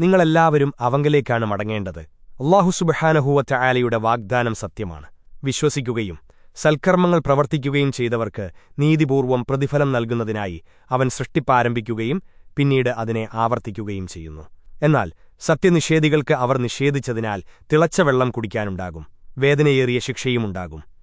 നിങ്ങളെല്ലാവരും അവങ്കലേക്കാണ് മടങ്ങേണ്ടത്. അള്ളാഹുസുബഹാനഹൂവറ്റ ആലയുടെ വാഗ്ദാനം സത്യമാണ്. വിശ്വസിക്കുകയും സൽക്കർമ്മങ്ങൾ പ്രവർത്തിക്കുകയും ചെയ്തവർക്ക് നീതിപൂർവം പ്രതിഫലം നൽകുന്നതിനായി അവൻ സൃഷ്ടിപ്പാരംഭിക്കുകയും പിന്നീട് അതിനെ ആവർത്തിക്കുകയും ചെയ്യുന്നു. എന്നാൽ സത്യനിഷേധികൾക്ക് അവർ നിഷേധിച്ചതിനാൽ തിളച്ച വെള്ളം കുടിക്കാനുണ്ടാകും. വേദനയേറിയ ശിക്ഷയുമുണ്ടാകും.